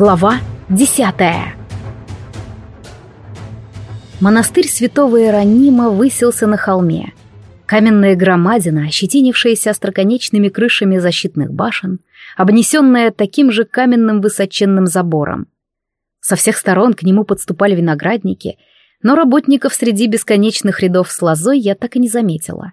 Глава десятая Монастырь святого Иеронима высился на холме. Каменная громадина, ощетинившаяся остроконечными крышами защитных башен, обнесенная таким же каменным высоченным забором. Со всех сторон к нему подступали виноградники, но работников среди бесконечных рядов с лозой я так и не заметила.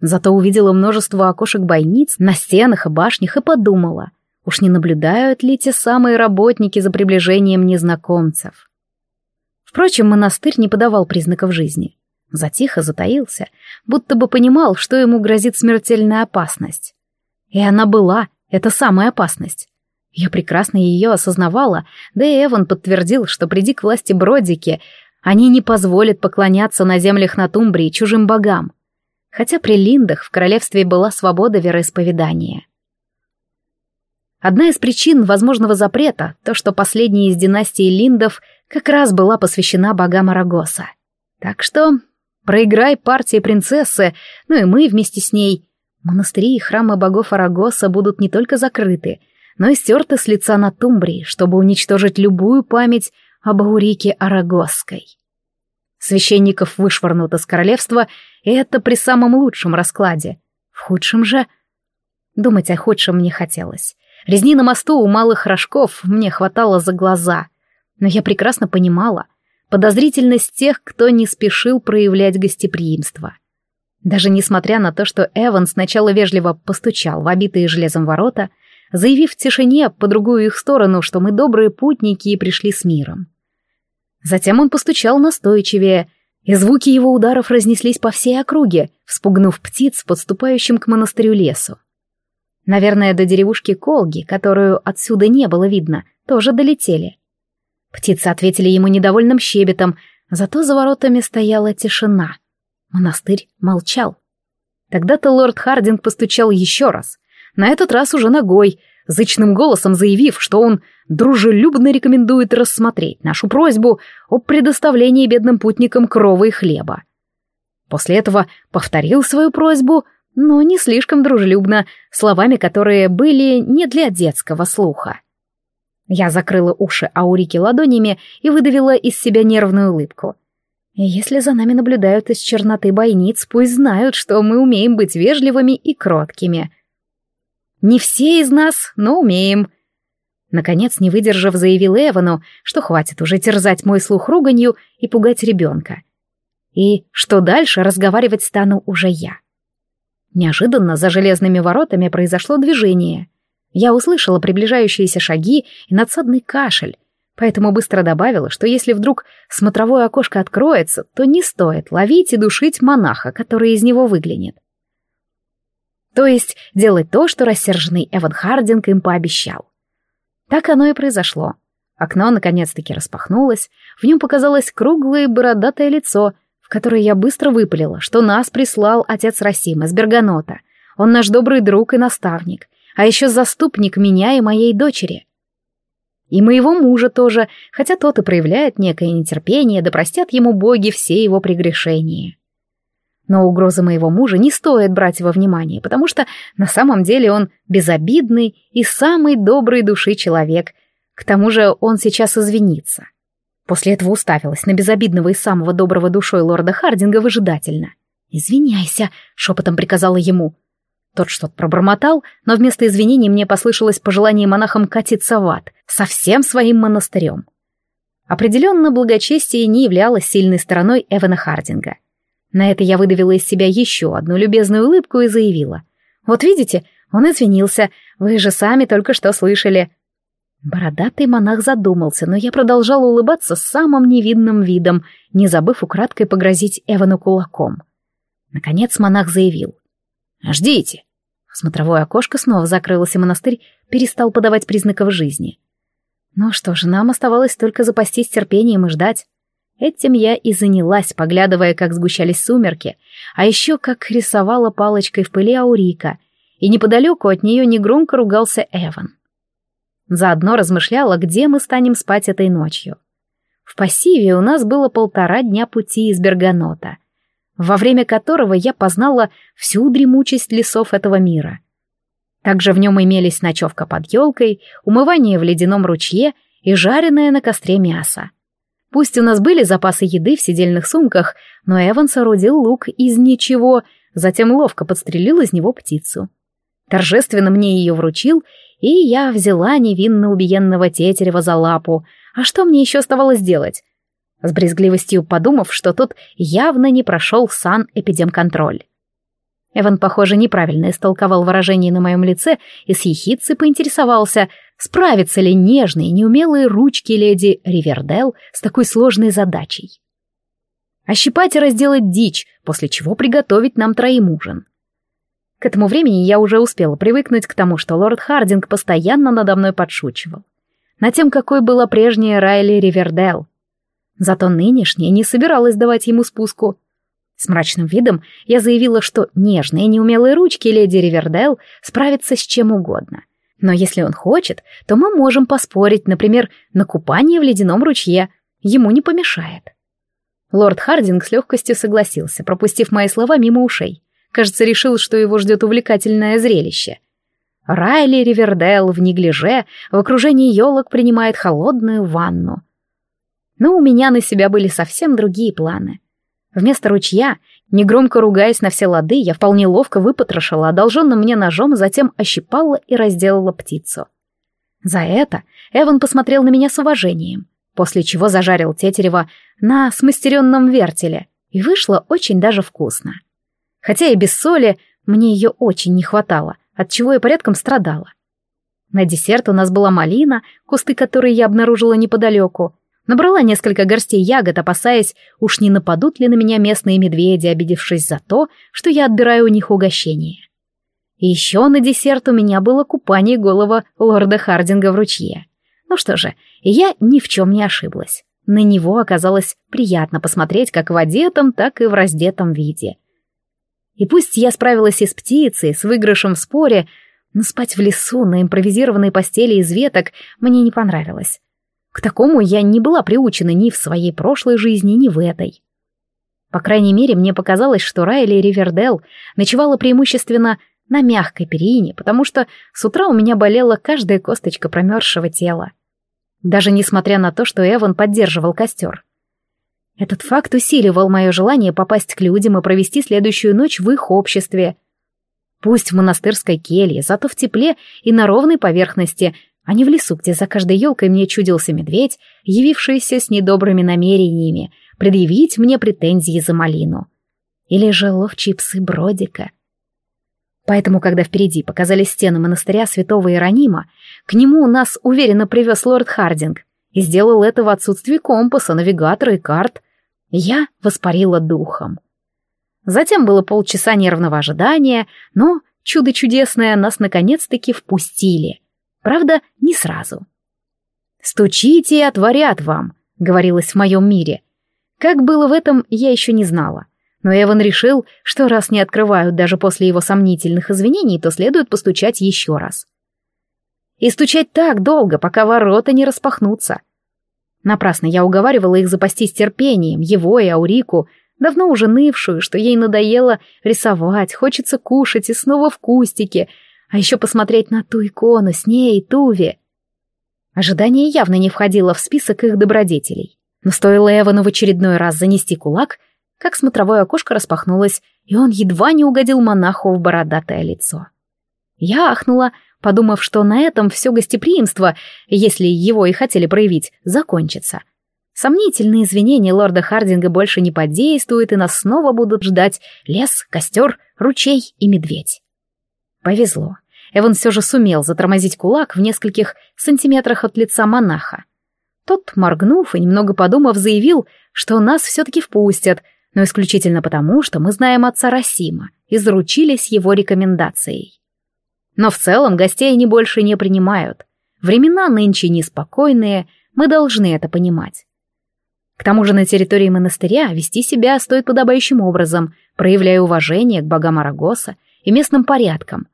Зато увидела множество окошек-бойниц на стенах и башнях и подумала, Уж не наблюдают ли те самые работники за приближением незнакомцев? Впрочем, монастырь не подавал признаков жизни. Затихо затаился, будто бы понимал, что ему грозит смертельная опасность. И она была, это самая опасность. Я прекрасно ее осознавала, да и Эван подтвердил, что приди к власти Бродики, они не позволят поклоняться на землях на Тумбрии чужим богам. Хотя при Линдах в королевстве была свобода вероисповедания. Одна из причин возможного запрета — то, что последняя из династии Линдов как раз была посвящена богам Арагоса. Так что проиграй партии принцессы, ну и мы вместе с ней. Монастыри и храмы богов Арагоса будут не только закрыты, но и стерты с лица на Тумбрии, чтобы уничтожить любую память об Аурике Арагосской. Священников вышвырнут из королевства, и это при самом лучшем раскладе. В худшем же... Думать о худшем не хотелось. Резни на мосту у малых рожков мне хватало за глаза. Но я прекрасно понимала подозрительность тех, кто не спешил проявлять гостеприимство. Даже несмотря на то, что Эван сначала вежливо постучал в обитые железом ворота, заявив в тишине по другую их сторону, что мы добрые путники и пришли с миром. Затем он постучал настойчивее, и звуки его ударов разнеслись по всей округе, вспугнув птиц, подступающим к монастырю лесу. Наверное, до деревушки Колги, которую отсюда не было видно, тоже долетели. Птицы ответили ему недовольным щебетом, зато за воротами стояла тишина. Монастырь молчал. Тогда-то лорд Хардинг постучал еще раз, на этот раз уже ногой, зычным голосом заявив, что он дружелюбно рекомендует рассмотреть нашу просьбу о предоставлении бедным путникам крова и хлеба. После этого повторил свою просьбу — но не слишком дружелюбно, словами, которые были не для детского слуха. Я закрыла уши Аурики ладонями и выдавила из себя нервную улыбку. Если за нами наблюдают из черноты бойниц, пусть знают, что мы умеем быть вежливыми и кроткими. Не все из нас, но умеем. Наконец, не выдержав, заявил Эвану, что хватит уже терзать мой слух руганью и пугать ребенка. И что дальше разговаривать стану уже я. Неожиданно за железными воротами произошло движение. Я услышала приближающиеся шаги и надсадный кашель, поэтому быстро добавила, что если вдруг смотровое окошко откроется, то не стоит ловить и душить монаха, который из него выглянет. То есть делать то, что рассерженный Эван Хардинг им пообещал. Так оно и произошло. Окно наконец-таки распахнулось, в нем показалось круглое бородатое лицо — в которой я быстро выпалила, что нас прислал отец Расим из Берганота. Он наш добрый друг и наставник, а еще заступник меня и моей дочери. И моего мужа тоже, хотя тот и проявляет некое нетерпение, да простят ему боги все его прегрешения. Но угрозы моего мужа не стоит брать во внимание, потому что на самом деле он безобидный и самый добрый души человек. К тому же он сейчас извинится. После этого уставилась на безобидного и самого доброго душой лорда Хардинга выжидательно. «Извиняйся», — шепотом приказала ему. Тот что-то пробормотал, но вместо извинений мне послышалось пожелание монахам катиться в ад, со всем своим монастырем. Определенно, благочестие не являлось сильной стороной Эвана Хардинга. На это я выдавила из себя еще одну любезную улыбку и заявила. «Вот видите, он извинился, вы же сами только что слышали. Бородатый монах задумался, но я продолжала улыбаться самым невидным видом, не забыв украдкой погрозить Эвану кулаком. Наконец монах заявил. «Ждите!» Смотровое окошко снова закрылось, и монастырь перестал подавать признаков жизни. Ну что же, нам оставалось только запастись терпением и ждать. Этим я и занялась, поглядывая, как сгущались сумерки, а еще как рисовала палочкой в пыли Аурика, и неподалеку от нее негромко ругался Эван. Заодно размышляла, где мы станем спать этой ночью. В пассиве у нас было полтора дня пути из Берганота, во время которого я познала всю дремучесть лесов этого мира. Также в нем имелись ночевка под елкой, умывание в ледяном ручье и жареное на костре мясо. Пусть у нас были запасы еды в сидельных сумках, но Эван соорудил лук из ничего, затем ловко подстрелил из него птицу. Торжественно мне ее вручил, и я взяла невинно убиенного тетерева за лапу. А что мне еще оставалось делать? С брезгливостью подумав, что тот явно не прошел сан-эпидемконтроль. Эван, похоже, неправильно истолковал выражение на моем лице и с ехидцей поинтересовался, справятся ли нежные, неумелые ручки леди Ривердел с такой сложной задачей. Ощипать и разделать дичь, после чего приготовить нам троим ужин. К этому времени я уже успела привыкнуть к тому, что лорд Хардинг постоянно надо мной подшучивал. На тем, какой была прежняя Райли Ривердел. Зато нынешняя не собиралась давать ему спуску — с мрачным видом я заявила, что нежные неумелые ручки леди Ривердейл справятся с чем угодно. Но если он хочет, то мы можем поспорить, например, на купание в ледяном ручье. Ему не помешает. Лорд Хардинг с легкостью согласился, пропустив мои слова мимо ушей. Кажется, решил, что его ждет увлекательное зрелище. Райли Ривердейл в неглиже в окружении елок принимает холодную ванну. Но у меня на себя были совсем другие планы — Вместо ручья, негромко ругаясь на все лады, я вполне ловко выпотрошила одолженным мне ножом, затем ощипала и разделала птицу. За это Эван посмотрел на меня с уважением, после чего зажарил тетерева на смастеренном вертеле, и вышло очень даже вкусно. Хотя и без соли мне ее очень не хватало, от чего я порядком страдала. На десерт у нас была малина, кусты которой я обнаружила неподалеку, Набрала несколько горстей ягод, опасаясь, уж не нападут ли на меня местные медведи, обидевшись за то, что я отбираю у них угощение. И еще на десерт у меня было купание голого лорда Хардинга в ручье. Ну что же, я ни в чем не ошиблась. На него оказалось приятно посмотреть как в одетом, так и в раздетом виде. И пусть я справилась и с птицей, с выигрышем в споре, но спать в лесу на импровизированной постели из веток мне не понравилось. К такому я не была приучена ни в своей прошлой жизни, ни в этой. По крайней мере, мне показалось, что Райли Ривердел ночевала преимущественно на мягкой перине, потому что с утра у меня болела каждая косточка промерзшего тела. Даже несмотря на то, что Эван поддерживал костер. Этот факт усиливал мое желание попасть к людям и провести следующую ночь в их обществе. Пусть в монастырской келье, зато в тепле и на ровной поверхности, а не в лесу, где за каждой елкой мне чудился медведь, явившийся с недобрыми намерениями предъявить мне претензии за малину. Или же ловчие псы Бродика. Поэтому, когда впереди показались стены монастыря святого Иеронима, к нему нас уверенно привез лорд Хардинг и сделал это в отсутствии компаса, навигатора и карт. Я воспарила духом. Затем было полчаса нервного ожидания, но чудо чудесное нас наконец-таки впустили — Правда, не сразу. «Стучите и отворят вам», — говорилось в моем мире. Как было в этом, я еще не знала. Но Эван решил, что раз не открывают даже после его сомнительных извинений, то следует постучать еще раз. И стучать так долго, пока ворота не распахнутся. Напрасно я уговаривала их запастись терпением, его и Аурику, давно уже нывшую, что ей надоело рисовать, хочется кушать и снова в кустике — а еще посмотреть на ту икону с ней, Туви. Ожидание явно не входило в список их добродетелей. Но стоило Эвану в очередной раз занести кулак, как смотровое окошко распахнулось, и он едва не угодил монаху в бородатое лицо. Я ахнула, подумав, что на этом все гостеприимство, если его и хотели проявить, закончится. Сомнительные извинения лорда Хардинга больше не подействуют, и нас снова будут ждать лес, костер, ручей и медведь. Повезло. Эван все же сумел затормозить кулак в нескольких сантиметрах от лица монаха. Тот, моргнув и немного подумав, заявил, что нас все-таки впустят, но исключительно потому, что мы знаем отца Расима и заручились его рекомендацией. Но в целом гостей они больше не принимают. Времена нынче неспокойные, мы должны это понимать. К тому же на территории монастыря вести себя стоит подобающим образом, проявляя уважение к богам Арагоса и местным порядкам,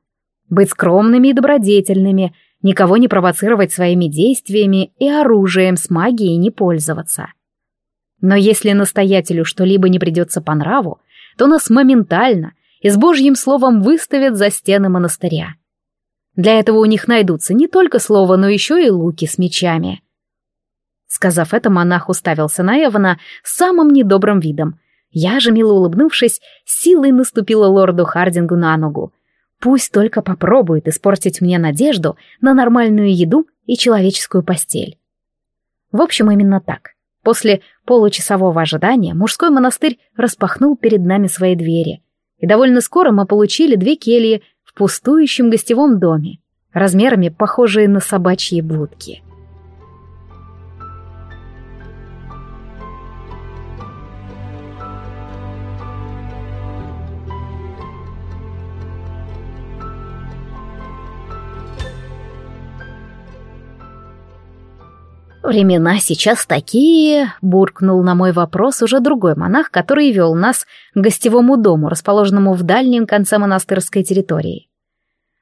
быть скромными и добродетельными, никого не провоцировать своими действиями и оружием с магией не пользоваться. Но если настоятелю что-либо не придется по нраву, то нас моментально и с божьим словом выставят за стены монастыря. Для этого у них найдутся не только слова, но еще и луки с мечами. Сказав это, монах уставился на Эвана самым недобрым видом. Я же, мило улыбнувшись, силой наступила лорду Хардингу на ногу. Пусть только попробует испортить мне надежду на нормальную еду и человеческую постель. В общем, именно так. После получасового ожидания мужской монастырь распахнул перед нами свои двери. И довольно скоро мы получили две кельи в пустующем гостевом доме, размерами похожие на собачьи будки. «Времена сейчас такие», — буркнул на мой вопрос уже другой монах, который вел нас к гостевому дому, расположенному в дальнем конце монастырской территории.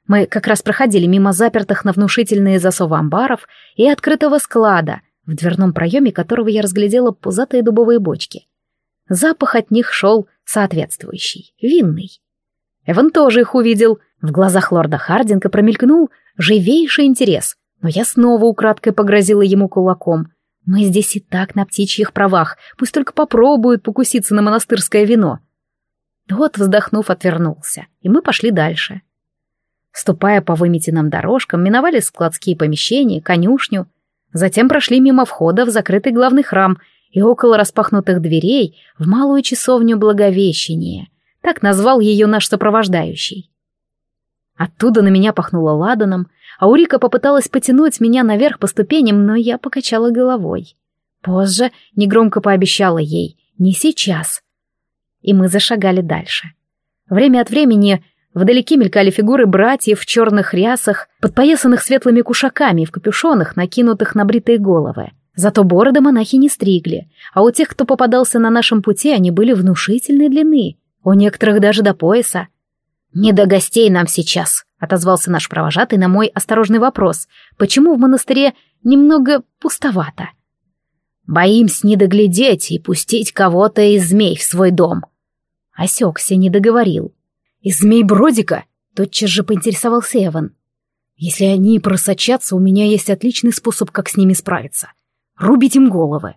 Мы как раз проходили мимо запертых на внушительные засовы амбаров и открытого склада, в дверном проеме которого я разглядела пузатые дубовые бочки. Запах от них шел соответствующий, винный. Эван тоже их увидел. В глазах лорда Хардинга промелькнул живейший интерес — но я снова украдкой погрозила ему кулаком. Мы здесь и так на птичьих правах, пусть только попробуют покуситься на монастырское вино. Тот, вздохнув, отвернулся, и мы пошли дальше. Ступая по выметенным дорожкам, миновали складские помещения, конюшню, затем прошли мимо входа в закрытый главный храм и около распахнутых дверей в малую часовню Благовещения. Так назвал ее наш сопровождающий. Оттуда на меня пахнуло ладаном, Аурика попыталась потянуть меня наверх по ступеням, но я покачала головой. Позже негромко пообещала ей «не сейчас». И мы зашагали дальше. Время от времени вдалеке мелькали фигуры братьев в черных рясах, подпоясанных светлыми кушаками в капюшонах, накинутых на бритые головы. Зато бороды монахи не стригли, а у тех, кто попадался на нашем пути, они были внушительной длины, у некоторых даже до пояса. «Не до гостей нам сейчас», отозвался наш провожатый на мой осторожный вопрос, почему в монастыре немного пустовато. Боимся не доглядеть и пустить кого-то из змей в свой дом. Осекся, не договорил. Из змей Бродика? Тотчас же поинтересовался Эван. Если они просочатся, у меня есть отличный способ, как с ними справиться. Рубить им головы.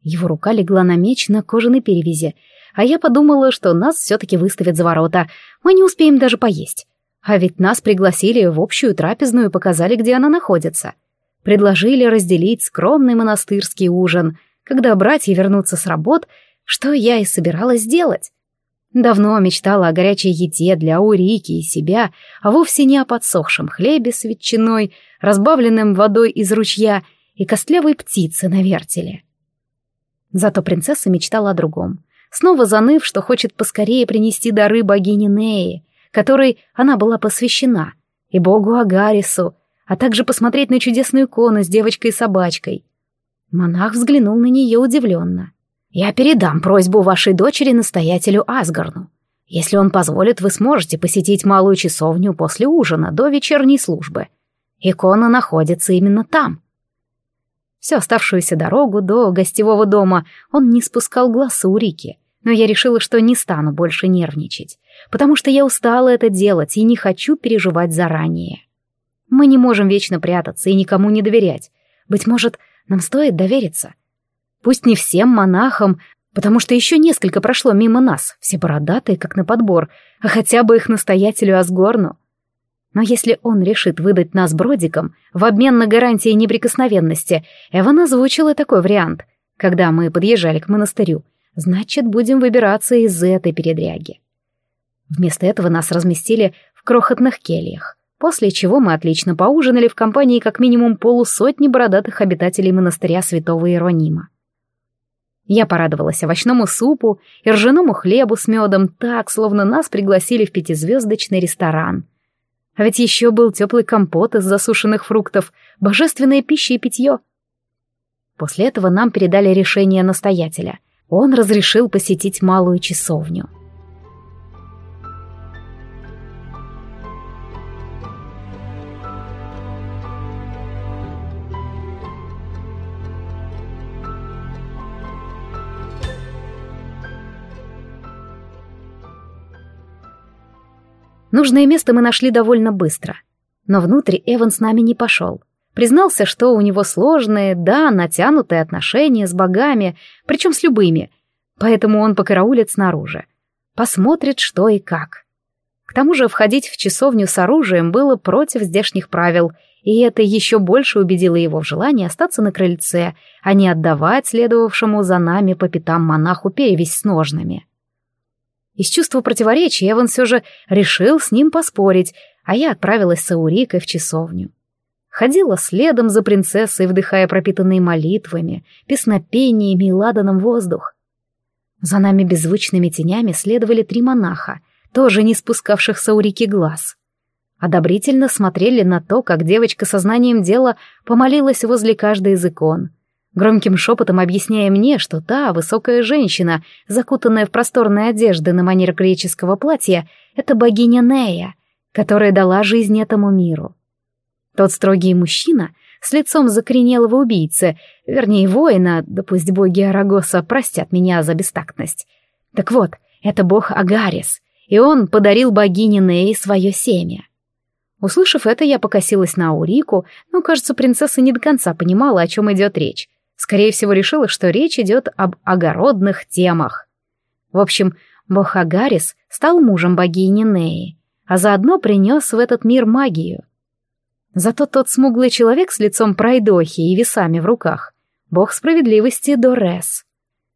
Его рука легла на меч на кожаной перевязи, а я подумала, что нас все-таки выставят за ворота. Мы не успеем даже поесть. А ведь нас пригласили в общую трапезную и показали, где она находится. Предложили разделить скромный монастырский ужин, когда братья вернутся с работ, что я и собиралась сделать. Давно мечтала о горячей еде для Урики и себя, а вовсе не о подсохшем хлебе с ветчиной, разбавленным водой из ручья и костлявой птице на вертеле. Зато принцесса мечтала о другом, снова заныв, что хочет поскорее принести дары богине Неи, которой она была посвящена, и богу Агарису, а также посмотреть на чудесную икону с девочкой и собачкой. Монах взглянул на нее удивленно. «Я передам просьбу вашей дочери настоятелю Асгарну. Если он позволит, вы сможете посетить малую часовню после ужина до вечерней службы. Икона находится именно там». Всю оставшуюся дорогу до гостевого дома он не спускал глаз с Урики, но я решила, что не стану больше нервничать потому что я устала это делать и не хочу переживать заранее. Мы не можем вечно прятаться и никому не доверять. Быть может, нам стоит довериться. Пусть не всем монахам, потому что еще несколько прошло мимо нас, все бородатые, как на подбор, а хотя бы их настоятелю Асгорну. Но если он решит выдать нас бродикам в обмен на гарантии неприкосновенности, Эван озвучил и такой вариант, когда мы подъезжали к монастырю, значит, будем выбираться из этой передряги. Вместо этого нас разместили в крохотных кельях, после чего мы отлично поужинали в компании как минимум полусотни бородатых обитателей монастыря святого Иеронима. Я порадовалась овощному супу и ржаному хлебу с медом так, словно нас пригласили в пятизвездочный ресторан. А ведь еще был теплый компот из засушенных фруктов, божественная пища и питье. После этого нам передали решение настоятеля. Он разрешил посетить малую часовню. Нужное место мы нашли довольно быстро. Но внутрь Эван с нами не пошел. Признался, что у него сложные, да, натянутые отношения с богами, причем с любыми, поэтому он покараулит снаружи. Посмотрит, что и как. К тому же входить в часовню с оружием было против здешних правил, и это еще больше убедило его в желании остаться на крыльце, а не отдавать следовавшему за нами по пятам монаху перевесь с ножными. Из чувства противоречия Эван все же решил с ним поспорить, а я отправилась с Аурикой в часовню. Ходила следом за принцессой, вдыхая пропитанные молитвами, песнопениями и ладаном воздух. За нами беззвучными тенями следовали три монаха, тоже не спускавших с Аурики глаз. Одобрительно смотрели на то, как девочка со знанием дела помолилась возле каждой из икон, громким шепотом объясняя мне, что та высокая женщина, закутанная в просторные одежды на манер греческого платья, это богиня Нея, которая дала жизнь этому миру. Тот строгий мужчина с лицом закоренелого убийцы, вернее воина, да пусть боги Арагоса простят меня за бестактность. Так вот, это бог Агарис, и он подарил богине Неи свое семя. Услышав это, я покосилась на Аурику, но, кажется, принцесса не до конца понимала, о чем идет речь. Скорее всего, решила, что речь идет об огородных темах. В общем, бог Агарис стал мужем богини Неи, а заодно принес в этот мир магию. Зато тот смуглый человек с лицом пройдохи и весами в руках — бог справедливости Дорес.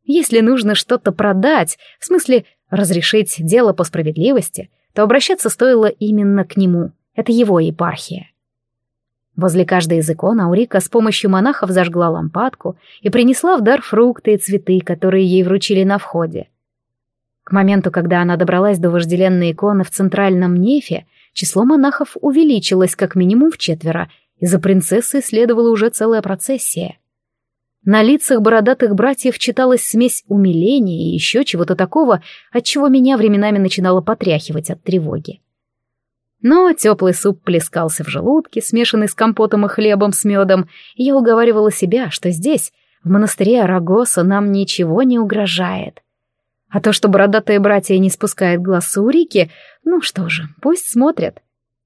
Если нужно что-то продать, в смысле разрешить дело по справедливости, то обращаться стоило именно к нему — это его епархия. Возле каждой из икон Аурика с помощью монахов зажгла лампадку и принесла в дар фрукты и цветы, которые ей вручили на входе. К моменту, когда она добралась до вожделенной иконы в центральном нефе, число монахов увеличилось как минимум в четверо, и за принцессой следовала уже целая процессия. На лицах бородатых братьев читалась смесь умиления и еще чего-то такого, от чего меня временами начинало потряхивать от тревоги. Но теплый суп плескался в желудке, смешанный с компотом и хлебом с медом, и я уговаривала себя, что здесь, в монастыре Арагоса, нам ничего не угрожает. А то, что бородатые братья не спускают глаз с Урики, ну что же, пусть смотрят.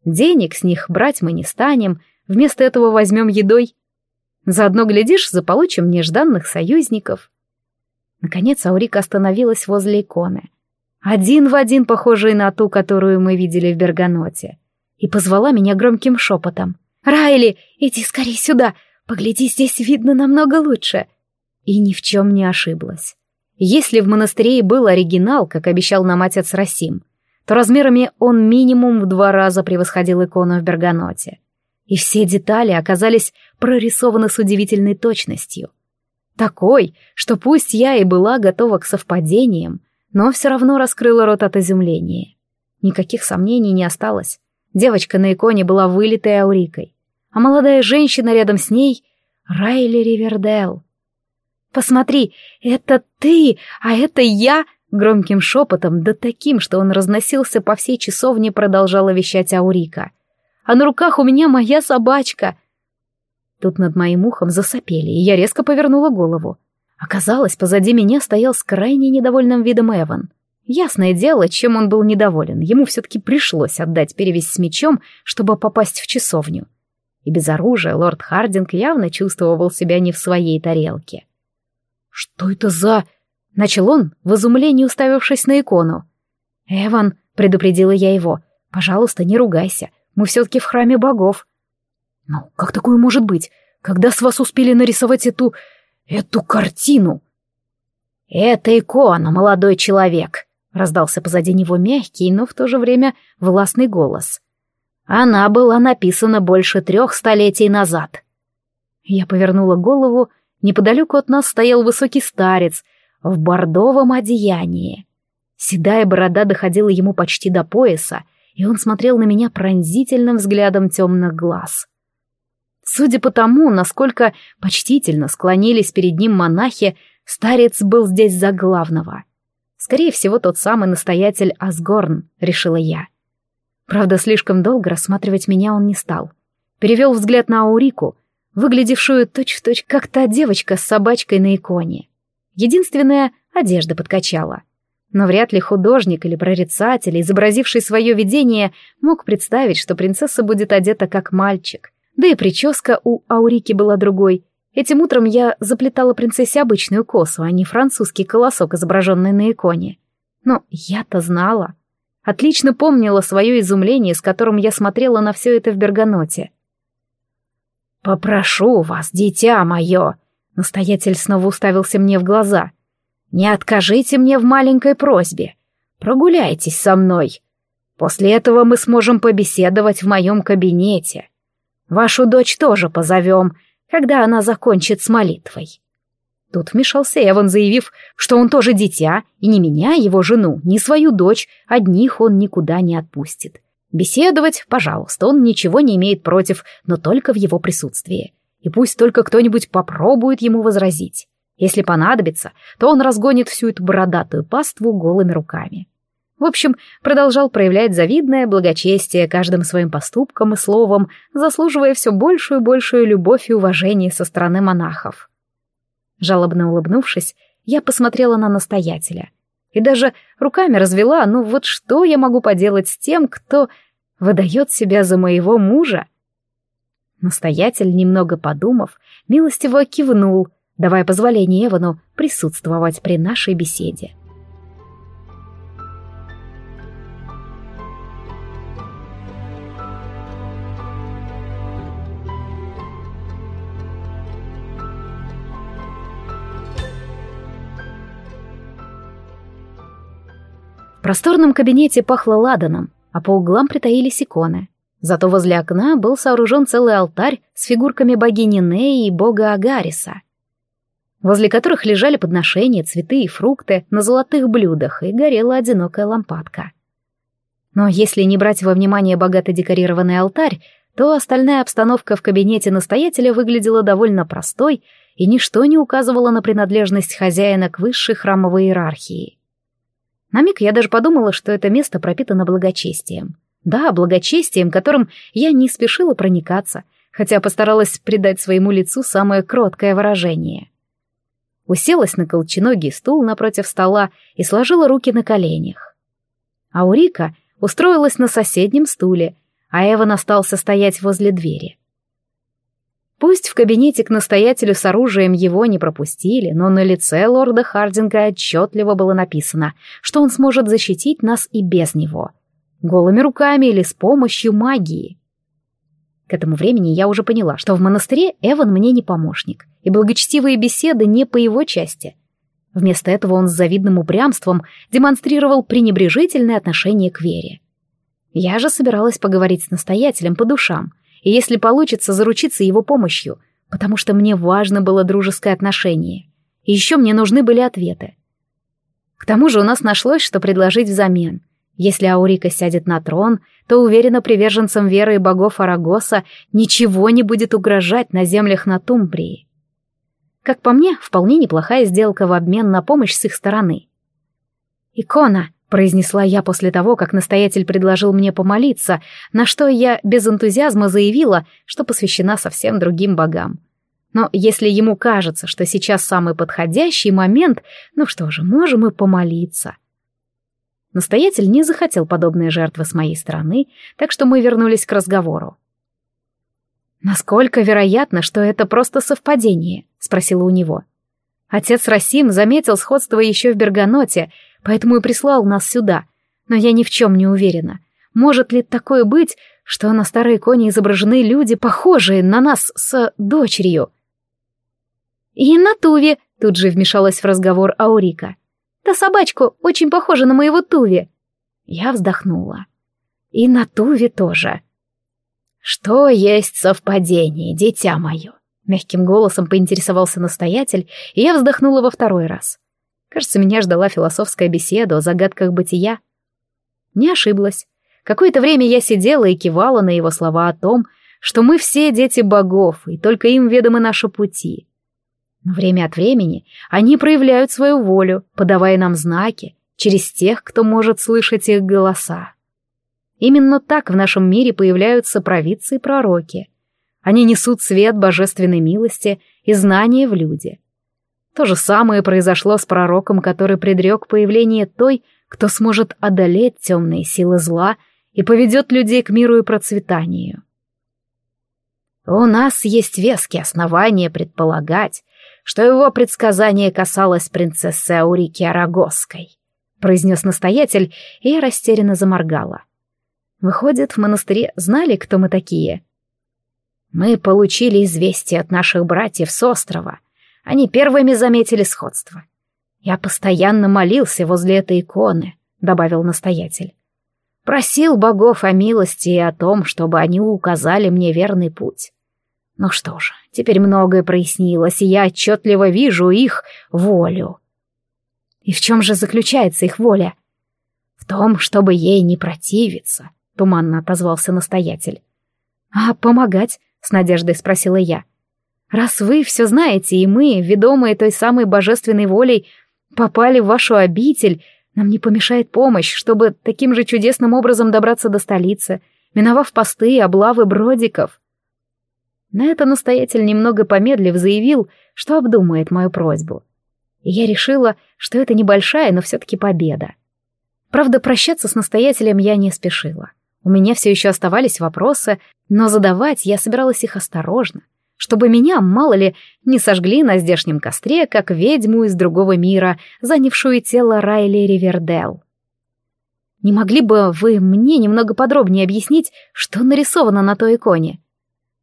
Денег с них брать мы не станем, вместо этого возьмем едой. Заодно, глядишь, заполучим нежданных союзников. Наконец Аурика остановилась возле иконы — один в один похожей на ту, которую мы видели в Берганоте, и позвала меня громким шепотом. «Райли, иди скорее сюда! Погляди, здесь видно намного лучше!» И ни в чем не ошиблась. Если в монастыре и был оригинал, как обещал нам отец Расим, то размерами он минимум в два раза превосходил икону в Берганоте. И все детали оказались прорисованы с удивительной точностью. Такой, что пусть я и была готова к совпадениям, но все равно раскрыла рот от изумления. Никаких сомнений не осталось. Девочка на иконе была вылитой аурикой, а молодая женщина рядом с ней — Райли Ривердел. «Посмотри, это ты, а это я!» Громким шепотом, да таким, что он разносился по всей часовне, продолжала вещать Аурика. «А на руках у меня моя собачка!» Тут над моим ухом засопели, и я резко повернула голову. Оказалось, позади меня стоял с крайне недовольным видом Эван. Ясное дело, чем он был недоволен, ему все-таки пришлось отдать перевесь с мечом, чтобы попасть в часовню. И без оружия лорд Хардинг явно чувствовал себя не в своей тарелке. «Что это за...» — начал он, в изумлении уставившись на икону. «Эван», — предупредила я его, — «пожалуйста, не ругайся, мы все-таки в храме богов». «Ну, как такое может быть? Когда с вас успели нарисовать эту эту картину. «Это икона, молодой человек», — раздался позади него мягкий, но в то же время властный голос. «Она была написана больше трех столетий назад». Я повернула голову, неподалеку от нас стоял высокий старец в бордовом одеянии. Седая борода доходила ему почти до пояса, и он смотрел на меня пронзительным взглядом темных глаз. Судя по тому, насколько почтительно склонились перед ним монахи, старец был здесь за главного. Скорее всего, тот самый настоятель Асгорн, решила я. Правда, слишком долго рассматривать меня он не стал. Перевел взгляд на Аурику, выглядевшую точь-в-точь, точь, как та девочка с собачкой на иконе. Единственная — одежда подкачала. Но вряд ли художник или прорицатель, изобразивший свое видение, мог представить, что принцесса будет одета как мальчик. Да и прическа у Аурики была другой. Этим утром я заплетала принцессе обычную косу, а не французский колосок, изображенный на иконе. Но я-то знала. Отлично помнила свое изумление, с которым я смотрела на все это в Берганоте. «Попрошу вас, дитя мое!» Настоятель снова уставился мне в глаза. «Не откажите мне в маленькой просьбе. Прогуляйтесь со мной. После этого мы сможем побеседовать в моем кабинете. Вашу дочь тоже позовем, когда она закончит с молитвой». Тут вмешался Эван, заявив, что он тоже дитя, и ни меня, его жену, ни свою дочь, одних он никуда не отпустит. Беседовать, пожалуйста, он ничего не имеет против, но только в его присутствии. И пусть только кто-нибудь попробует ему возразить. Если понадобится, то он разгонит всю эту бородатую паству голыми руками. В общем, продолжал проявлять завидное благочестие каждым своим поступком и словом, заслуживая все большую и большую любовь и уважение со стороны монахов. Жалобно улыбнувшись, я посмотрела на настоятеля. И даже руками развела, ну вот что я могу поделать с тем, кто выдает себя за моего мужа? Настоятель, немного подумав, милостиво кивнул, давая позволение Эвану присутствовать при нашей беседе. Просторном кабинете пахло ладаном, а по углам притаились иконы. Зато возле окна был сооружен целый алтарь с фигурками богини Неи и бога Агариса, возле которых лежали подношения, цветы и фрукты на золотых блюдах, и горела одинокая лампадка. Но если не брать во внимание богато декорированный алтарь, то остальная обстановка в кабинете настоятеля выглядела довольно простой, и ничто не указывало на принадлежность хозяина к высшей храмовой иерархии. На миг я даже подумала, что это место пропитано благочестием. Да, благочестием, которым я не спешила проникаться, хотя постаралась придать своему лицу самое кроткое выражение. Уселась на колченогий стул напротив стола и сложила руки на коленях. Аурика устроилась на соседнем стуле, а Эван остался стоять возле двери. Пусть в кабинете к настоятелю с оружием его не пропустили, но на лице лорда Хардинга отчетливо было написано, что он сможет защитить нас и без него. Голыми руками или с помощью магии. К этому времени я уже поняла, что в монастыре Эван мне не помощник, и благочестивые беседы не по его части. Вместо этого он с завидным упрямством демонстрировал пренебрежительное отношение к вере. Я же собиралась поговорить с настоятелем по душам — и если получится, заручиться его помощью, потому что мне важно было дружеское отношение. И еще мне нужны были ответы. К тому же у нас нашлось, что предложить взамен. Если Аурика сядет на трон, то, уверенно, приверженцам веры и богов Арагоса ничего не будет угрожать на землях на Тумбрии. Как по мне, вполне неплохая сделка в обмен на помощь с их стороны. «Икона!» Произнесла я после того, как настоятель предложил мне помолиться, на что я без энтузиазма заявила, что посвящена совсем другим богам. Но если ему кажется, что сейчас самый подходящий момент, ну что же, можем и помолиться. Настоятель не захотел подобные жертвы с моей стороны, так что мы вернулись к разговору. «Насколько вероятно, что это просто совпадение?» — спросила у него. Отец Расим заметил сходство еще в Берганоте, поэтому и прислал нас сюда. Но я ни в чем не уверена. Может ли такое быть, что на старой иконе изображены люди, похожие на нас с дочерью? И на Туве, тут же вмешалась в разговор Аурика. Та собачка очень похожа на моего Туви. Я вздохнула. И на Туве тоже. Что есть совпадение, дитя мое? Мягким голосом поинтересовался настоятель, и я вздохнула во второй раз. Кажется, меня ждала философская беседа о загадках бытия. Не ошиблась. Какое-то время я сидела и кивала на его слова о том, что мы все дети богов, и только им ведомы наши пути. Но время от времени они проявляют свою волю, подавая нам знаки через тех, кто может слышать их голоса. Именно так в нашем мире появляются провидцы и пророки. Они несут свет божественной милости и знания в люди — То же самое произошло с пророком, который предрек появление той, кто сможет одолеть темные силы зла и поведет людей к миру и процветанию. У нас есть веские основания предполагать, что его предсказание касалось принцессы Аурики Арагосской, произнес настоятель, и я растерянно заморгала. Выходит, в монастыре знали, кто мы такие. Мы получили известие от наших братьев с острова, они первыми заметили сходство. Я постоянно молился возле этой иконы, добавил настоятель. Просил богов о милости и о том, чтобы они указали мне верный путь. Ну что ж, теперь многое прояснилось, и я отчетливо вижу их волю. И в чем же заключается их воля? В том, чтобы ей не противиться, туманно отозвался настоятель. А помогать? С надеждой спросила я. — Раз вы все знаете, и мы, ведомые той самой божественной волей, попали в вашу обитель, нам не помешает помощь, чтобы таким же чудесным образом добраться до столицы, миновав посты и облавы бродиков. На это настоятель немного помедлив заявил, что обдумает мою просьбу. И я решила, что это небольшая, но все-таки победа. Правда, прощаться с настоятелем я не спешила. У меня все еще оставались вопросы, но задавать я собиралась их осторожно, чтобы меня, мало ли, не сожгли на здешнем костре, как ведьму из другого мира, занявшую тело Райли Ривердел. Не могли бы вы мне немного подробнее объяснить, что нарисовано на той иконе?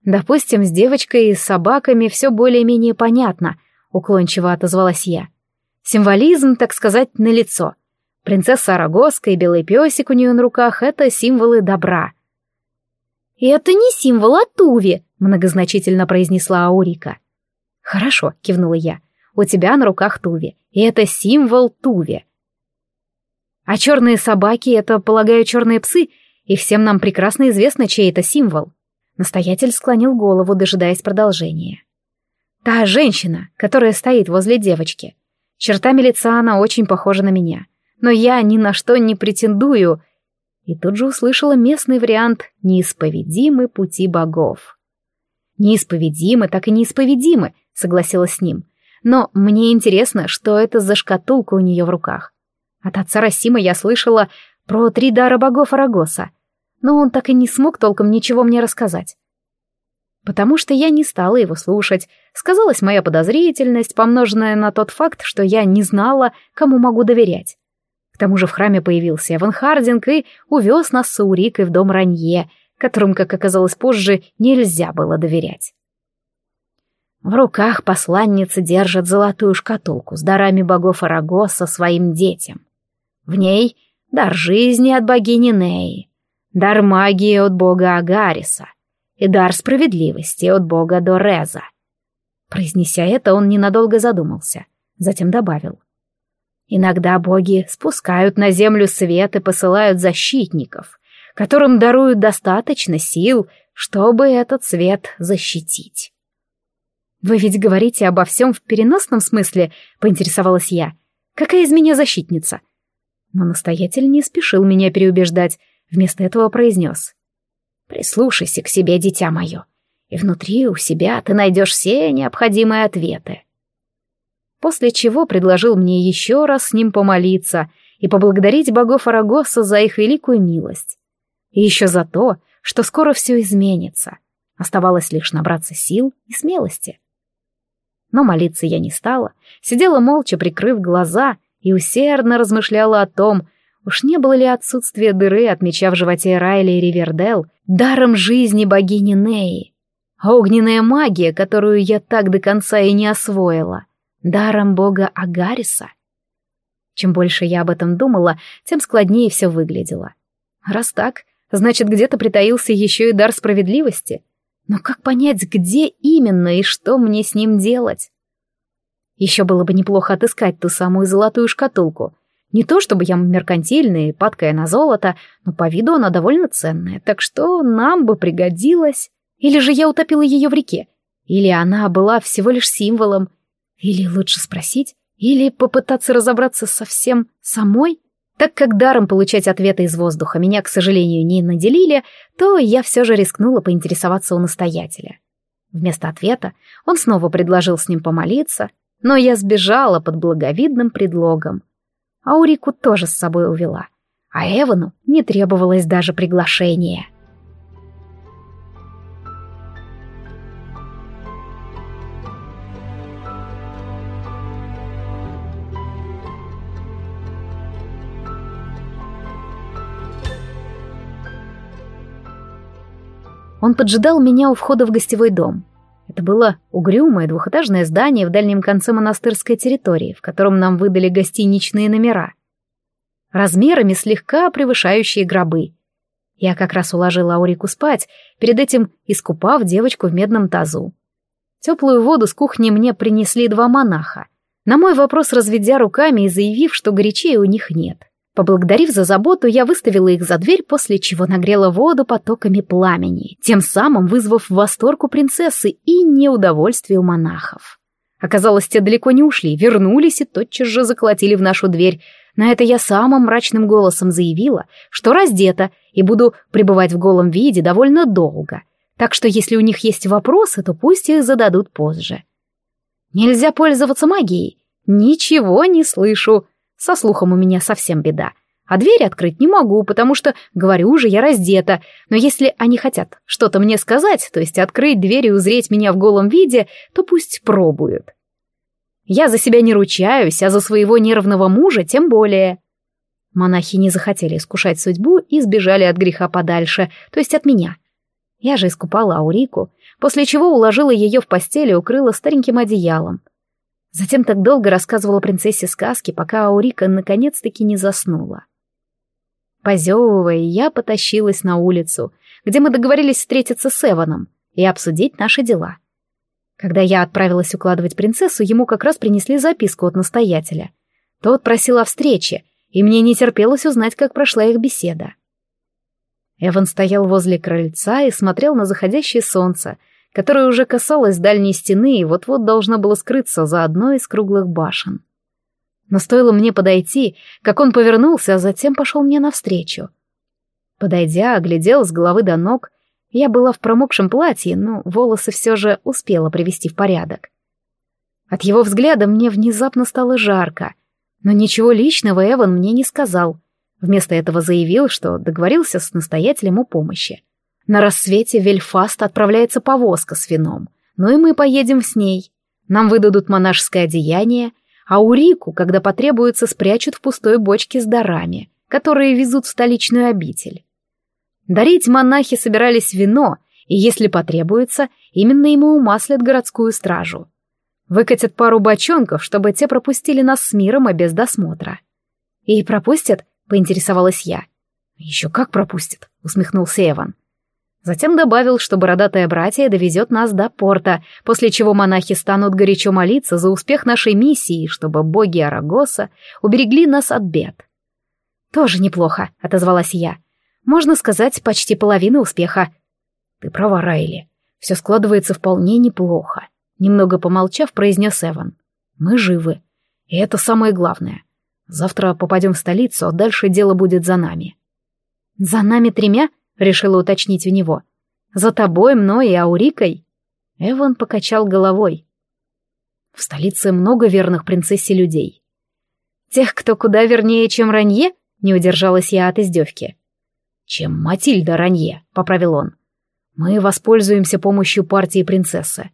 Допустим, с девочкой и с собаками все более-менее понятно, уклончиво отозвалась я. Символизм, так сказать, на лицо. Принцесса Арагоска и белый песик у нее на руках — это символы добра. «Это не символ, а Туви», многозначительно произнесла Аурика. «Хорошо», — кивнула я. «У тебя на руках Туви, и это символ Туви. А черные собаки — это, полагаю, черные псы, и всем нам прекрасно известно, чей это символ». Настоятель склонил голову, дожидаясь продолжения. «Та женщина, которая стоит возле девочки. Чертами лица она очень похожа на меня. Но я ни на что не претендую...» И тут же услышала местный вариант «Неисповедимы пути богов». «Неисповедимы, так и неисповедимы», — согласилась с ним. «Но мне интересно, что это за шкатулка у нее в руках. От отца Расима я слышала про три дара богов Арагоса, но он так и не смог толком ничего мне рассказать. Потому что я не стала его слушать. Сказалась моя подозрительность, помноженная на тот факт, что я не знала, кому могу доверять. К тому же в храме появился Эван Хардинг и увез нас с Аурикой в дом Ранье — которым, как оказалось позже, нельзя было доверять. В руках посланница держит золотую шкатулку с дарами богов Арагоса своим детям. В ней дар жизни от богини Неи, дар магии от бога Агариса и дар справедливости от бога Дореза. Произнеся это, он ненадолго задумался, затем добавил. Иногда боги спускают на землю свет и посылают защитников, которым даруют достаточно сил, чтобы этот свет защитить. «Вы ведь говорите обо всем в переносном смысле?» — поинтересовалась я. «Какая из меня защитница?» Но настоятель не спешил меня переубеждать, вместо этого произнес. «Прислушайся к себе, дитя мое, и внутри у себя ты найдешь все необходимые ответы». После чего предложил мне еще раз с ним помолиться и поблагодарить богов Арагоса за их великую милость. И еще за то, что скоро все изменится. Оставалось лишь набраться сил и смелости. Но молиться я не стала, сидела молча, прикрыв глаза, и усердно размышляла о том, уж не было ли отсутствие дыры от меча в животе Райли и Ривердел даром жизни богини Неи, огненная магия, которую я так до конца и не освоила, даром бога Агариса. Чем больше я об этом думала, тем складнее все выглядело. Раз так, Значит, где-то притаился еще и дар справедливости. Но как понять, где именно и что мне с ним делать? Еще было бы неплохо отыскать ту самую золотую шкатулку. Не то чтобы я меркантильная и падкая на золото, но по виду она довольно ценная, так что нам бы пригодилась. Или же я утопила ее в реке. Или она была всего лишь символом. Или лучше спросить, или попытаться разобраться со всем самой. Так как даром получать ответы из воздуха меня, к сожалению, не наделили, то я все же рискнула поинтересоваться у настоятеля. Вместо ответа он снова предложил с ним помолиться, но я сбежала под благовидным предлогом. Аурику тоже с собой увела, а Эвану не требовалось даже приглашения. Он поджидал меня у входа в гостевой дом. Это было угрюмое двухэтажное здание в дальнем конце монастырской территории, в котором нам выдали гостиничные номера. Размерами слегка превышающие гробы. Я как раз уложила Аурику спать, перед этим искупав девочку в медном тазу. Теплую воду с кухни мне принесли два монаха, на мой вопрос разведя руками и заявив, что горячей у них нет. Поблагодарив за заботу, я выставила их за дверь, после чего нагрела воду потоками пламени, тем самым вызвав восторг у принцессы и неудовольствие у монахов. Оказалось, те далеко не ушли, вернулись и тотчас же заколотили в нашу дверь. На это я самым мрачным голосом заявила, что раздета и буду пребывать в голом виде довольно долго. Так что если у них есть вопросы, то пусть их зададут позже. Нельзя пользоваться магией. Ничего не слышу. Со слухом у меня совсем беда. А дверь открыть не могу, потому что, говорю же, я раздета. Но если они хотят что-то мне сказать, то есть открыть дверь и узреть меня в голом виде, то пусть пробуют. Я за себя не ручаюсь, а за своего нервного мужа тем более. Монахи не захотели искушать судьбу и сбежали от греха подальше, то есть от меня. Я же искупала Аурику, после чего уложила ее в постель и укрыла стареньким одеялом. Затем так долго рассказывала принцессе сказки, пока Аурика наконец-таки не заснула. Позевывая, я потащилась на улицу, где мы договорились встретиться с Эваном и обсудить наши дела. Когда я отправилась укладывать принцессу, ему как раз принесли записку от настоятеля. Тот просил о встрече, и мне не терпелось узнать, как прошла их беседа. Эван стоял возле крыльца и смотрел на заходящее солнце — которое уже касалось дальней стены и вот-вот должно было скрыться за одной из круглых башен. Но стоило мне подойти, как он повернулся, а затем пошел мне навстречу. Подойдя, оглядел с головы до ног. Я была в промокшем платье, но волосы все же успела привести в порядок. От его взгляда мне внезапно стало жарко, но ничего личного Эван мне не сказал. Вместо этого заявил, что договорился с настоятелем о помощи. На рассвете Вельфаст отправляется повозка с вином, но и мы поедем с ней. Нам выдадут монашеское одеяние, а Урику, когда потребуется, спрячут в пустой бочке с дарами, которые везут в столичную обитель. Дарить монахи собирались вино, и, если потребуется, именно ему умаслят городскую стражу. Выкатят пару бочонков, чтобы те пропустили нас с миром и без досмотра. «И пропустят?» — поинтересовалась я. «Еще как пропустят», — усмехнулся Эван. Затем добавил, что бородатое братья довезет нас до порта, после чего монахи станут горячо молиться за успех нашей миссии, чтобы боги Арагоса уберегли нас от бед. «Тоже неплохо», — отозвалась я. «Можно сказать, почти половина успеха». «Ты права, Райли. Все складывается вполне неплохо», — немного помолчав, произнес Эван. «Мы живы. И это самое главное. Завтра попадем в столицу, а дальше дело будет за нами». «За нами тремя?» — решила уточнить у него. «За тобой, мной и Аурикой?» Эван покачал головой. «В столице много верных принцессе людей». «Тех, кто куда вернее, чем Ранье?» — не удержалась я от издевки. «Чем Матильда Ранье», — поправил он. «Мы воспользуемся помощью партии принцессы.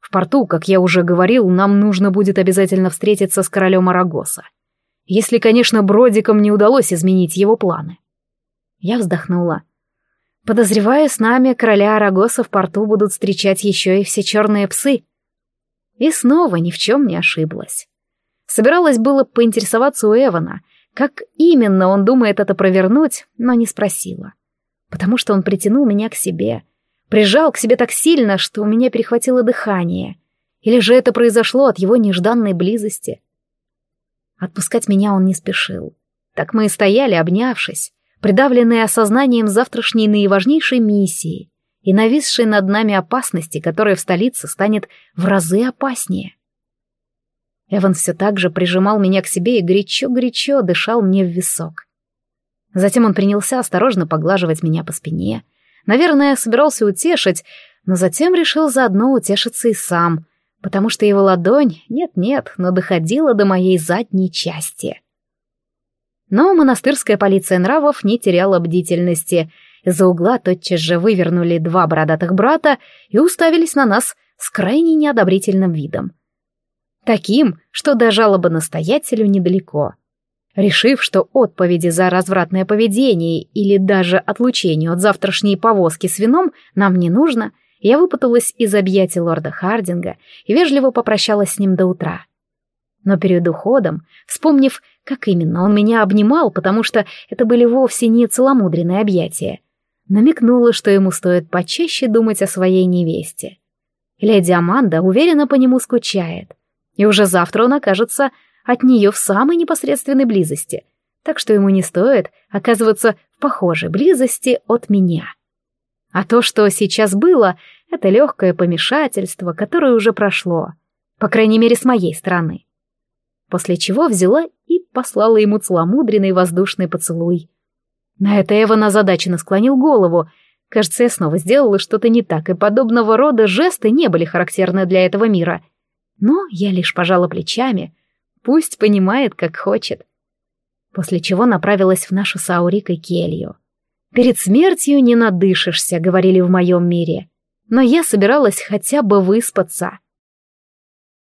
В порту, как я уже говорил, нам нужно будет обязательно встретиться с королем Арагоса. Если, конечно, Бродикам не удалось изменить его планы». Я вздохнула. Подозреваю, с нами короля Арагоса в порту будут встречать еще и все черные псы. И снова ни в чем не ошиблась. Собиралась было поинтересоваться у Эвана, как именно он думает это провернуть, но не спросила. Потому что он притянул меня к себе, прижал к себе так сильно, что у меня перехватило дыхание. Или же это произошло от его нежданной близости? Отпускать меня он не спешил. Так мы и стояли, обнявшись, придавленные осознанием завтрашней наиважнейшей миссии и нависшей над нами опасности, которая в столице станет в разы опаснее. Эван все так же прижимал меня к себе и горячо-горячо дышал мне в висок. Затем он принялся осторожно поглаживать меня по спине. Наверное, собирался утешить, но затем решил заодно утешиться и сам. потому что его ладонь, нет-нет, но доходила до моей задней части. Но монастырская полиция нравов не теряла бдительности. Из-за угла тотчас же вывернули два бородатых брата и уставились на нас с крайне неодобрительным видом. Таким, что до жалобы настоятелю недалеко. Решив, что отповеди за развратное поведение или даже отлучению от завтрашней повозки с вином нам не нужно, я выпуталась из объятий лорда Хардинга и вежливо попрощалась с ним до утра. Но перед уходом, вспомнив, как именно он меня обнимал, потому что это были вовсе не целомудренные объятия, намекнула, что ему стоит почаще думать о своей невесте. Леди Аманда уверенно по нему скучает, и уже завтра он окажется от нее в самой непосредственной близости, так что ему не стоит оказываться в похожей близости от меня. А то, что сейчас было, это легкое помешательство, которое уже прошло, по крайней мере, с моей стороны. После чего взяла и послала ему целомудренный воздушный поцелуй. На это Эван озадаченно склонил голову. Кажется, я снова сделала что-то не так, и подобного рода жесты не были характерны для этого мира. Но я лишь пожала плечами — Пусть понимает, как хочет. После чего направилась в нашу с Аурикой келью. «Перед смертью не надышишься», — говорили в моем мире. Но я собиралась хотя бы выспаться.